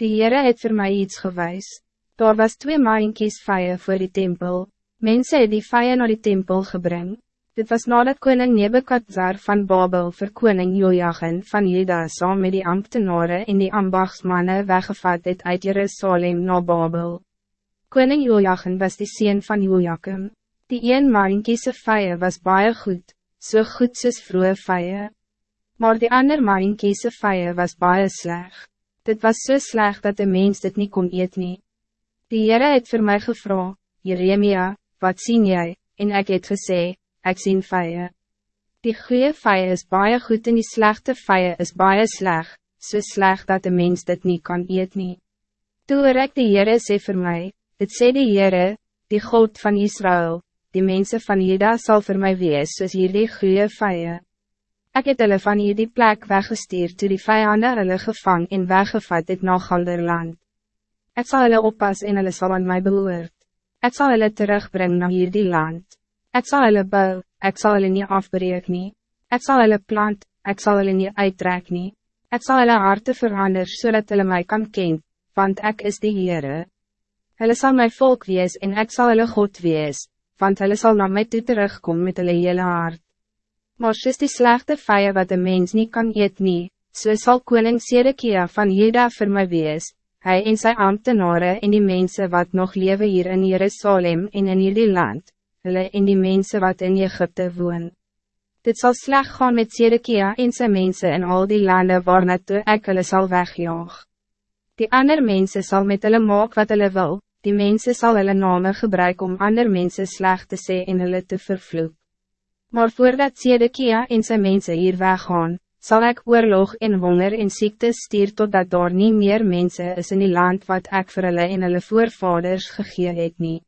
Die Heere het voor mij iets gewijs. Daar was twee maaienkies vijien voor die tempel. Mensen het die vijien naar die tempel gebring. Dit was nadat koning Nebekadzar van Babel voor koning Jojagen van Juda saam met die ambtenaren en die ambachtsmannen weggevat het uit Jerusalem naar Babel. Koning Jojagen was die sien van Jojakim. Die een maaienkiese vijien was baie goed, so goed soos vroege vijien. Maar die ander maaienkiese vijien was baie slecht. Dit was zo so slecht dat de mens dit niet kon eet nie. Die Heere het voor mij gevra, Jeremia, wat zien jij? En ik het gesê, ik zie vijien. Die goede vijien is baie goed en die slechte vijien is baie sleg, so sleg dat de mens dit niet kan eet nie. Toe ek die Heere sê vir my, dit sê die Heere, die God van Israël, die mensen van Juda zal voor mij wees soos hierdie goede vijien. Ik het hulle van hierdie plek weggestuurd toe die vijanden hulle gevang en weggevat het na Galderland. Ik zal hulle oppas en hulle sal aan my behoort. Ik zal hulle terugbrengen naar hierdie land. Ik zal hulle bou, ik zal hulle nie afbreek nie. Ik zal hulle plant, ik zal hulle nie uittrek nie. Ik zal hulle harte verander zodat so hulle my kan ken, want ik is die Heere. Hulle sal my volk wees en ik zal hulle God wees, want hulle sal na my toe terugkom met hulle hele hart. Maar soos die slechte vijand wat de mens niet kan eet nie, so sal koning Sedekia van Juda vir my wees, hy en sy ambtenaren en die mensen wat nog leven hier in Jerusalem en in hierdie land, hulle en die mensen wat in Egypte woon. Dit zal slecht gaan met Sedekia en sy mensen in al die landen waar naartoe ek hulle sal wegjaag. Die ander mensen zal met hulle maak wat hulle wil, die mensen zal hulle name gebruiken om ander mensen slecht te sê en hulle te vervloeken. Maar voordat Sedekia en zijn mensen hier weggaan, zal ik oorlog en honger en ziekte stuur totdat daar niet meer mensen is in die land wat ik voor hulle en hulle voorvaders gegee het nie.